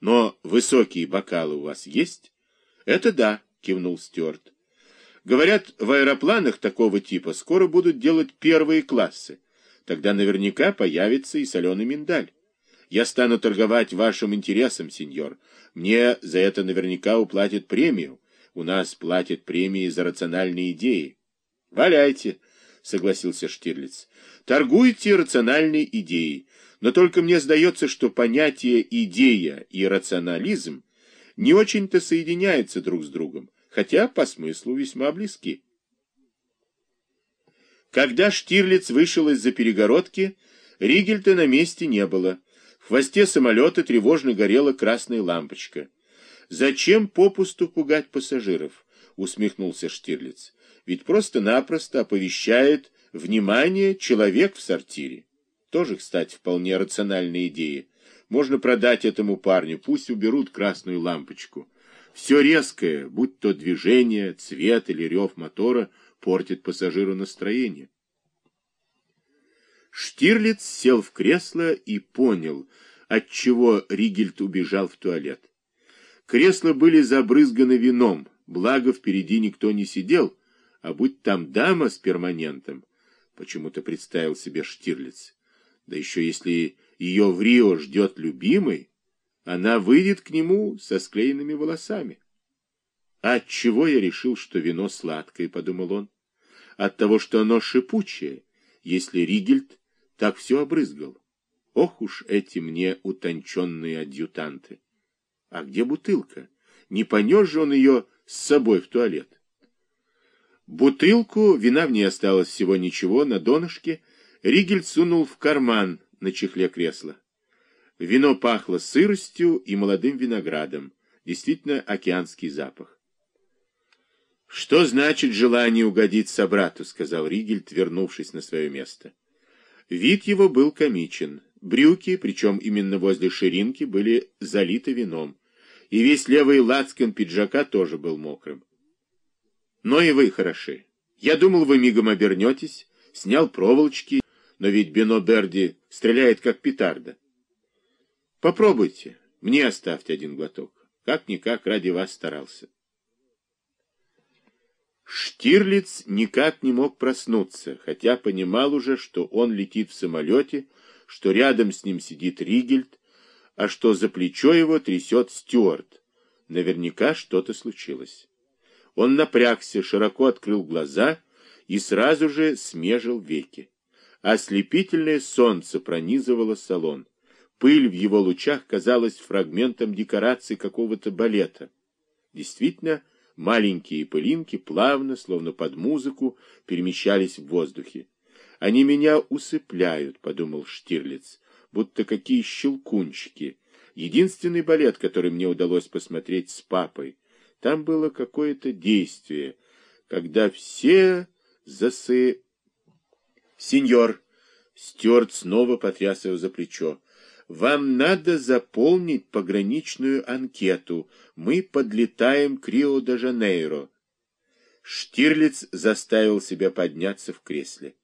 Но высокие бокалы у вас есть? Это да, кивнул Стюарт. Говорят, в аэропланах такого типа скоро будут делать первые классы. Тогда наверняка появится и соленый миндаль. Я стану торговать вашим интересом, сеньор. Мне за это наверняка уплатят премию. У нас платят премии за рациональные идеи. Валяйте, согласился Штирлиц. Торгуйте рациональной идеей. Но только мне сдается, что понятие «идея» и «рационализм» не очень-то соединяются друг с другом, хотя по смыслу весьма близки. Когда Штирлиц вышел из-за перегородки, Ригельта на месте не было. В хвосте самолета тревожно горела красная лампочка. «Зачем попусту пугать пассажиров?» — усмехнулся Штирлиц. «Ведь просто-напросто оповещает внимание человек в сортире». Тоже, кстати, вполне рациональная идея. Можно продать этому парню, пусть уберут красную лампочку. Все резкое, будь то движение, цвет или рев мотора, портит пассажиру настроение. Штирлиц сел в кресло и понял, отчего Ригельт убежал в туалет. Кресла были забрызганы вином, благо впереди никто не сидел, а будь там дама с перманентом, почему-то представил себе Штирлиц. Да еще если ее в Рио ждет любимый, она выйдет к нему со склеенными волосами. От чего я решил, что вино сладкое, подумал он? От того, что оно шипучее, если Ригельд так все обрызгал. Ох уж эти мне утонченные адъютанты. А где бутылка? Не понес же он ее с собой в туалет? Бутылку, вина в ней осталось всего ничего, на донышке, Ригель сунул в карман на чехле кресла. Вино пахло сыростью и молодым виноградом. Действительно океанский запах. «Что значит желание угодить собрату?» — сказал Ригельд, вернувшись на свое место. Вид его был комичен. Брюки, причем именно возле ширинки, были залиты вином. И весь левый лацкан пиджака тоже был мокрым. «Но и вы хороши. Я думал, вы мигом обернетесь, снял проволочки, но ведь Бено Берди стреляет как петарда. Попробуйте, мне оставьте один глоток. Как-никак ради вас старался. Штирлиц никак не мог проснуться, хотя понимал уже, что он летит в самолете, что рядом с ним сидит Ригельд, а что за плечо его трясет Стюарт. Наверняка что-то случилось. Он напрягся, широко открыл глаза и сразу же смежил веки. Ослепительное солнце пронизывало салон. Пыль в его лучах казалась фрагментом декорации какого-то балета. Действительно, маленькие пылинки плавно, словно под музыку, перемещались в воздухе. «Они меня усыпляют», — подумал Штирлиц, будто какие щелкунчики. Единственный балет, который мне удалось посмотреть с папой. Там было какое-то действие, когда все засы... «Сеньор!» Стюарт снова потряс его за плечо. «Вам надо заполнить пограничную анкету. Мы подлетаем к Рио-де-Жанейро». Штирлиц заставил себя подняться в кресле.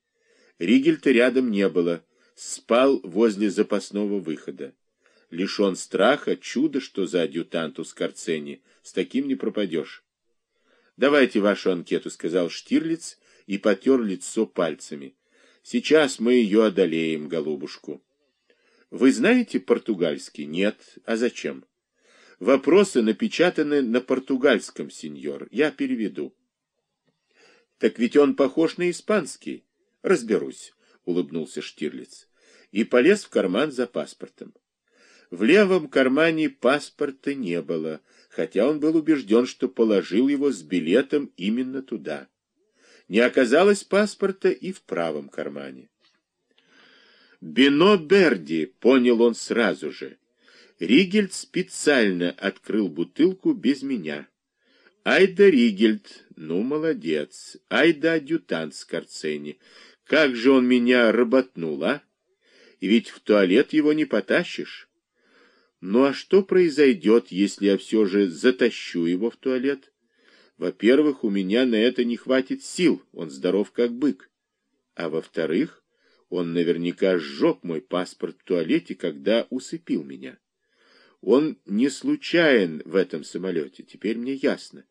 Ригельта рядом не было, спал возле запасного выхода. Лишен страха, чудо, что за адъютант у Скорцени, с таким не пропадешь. «Давайте вашу анкету», — сказал Штирлиц и потер лицо пальцами. Сейчас мы ее одолеем, голубушку. Вы знаете португальский? Нет. А зачем? Вопросы напечатаны на португальском, сеньор. Я переведу. Так ведь он похож на испанский. Разберусь, улыбнулся Штирлиц. И полез в карман за паспортом. В левом кармане паспорта не было, хотя он был убежден, что положил его с билетом именно туда. Не оказалось паспорта и в правом кармане. «Бино Берди», — понял он сразу же. Ригельд специально открыл бутылку без меня. Айда Ригельд, ну, молодец. Айда адъютант Скорцени. Как же он меня работнул, а? Ведь в туалет его не потащишь. Ну, а что произойдет, если я все же затащу его в туалет? Во-первых, у меня на это не хватит сил, он здоров как бык. А во-вторых, он наверняка сжег мой паспорт в туалете, когда усыпил меня. Он не случайен в этом самолете, теперь мне ясно.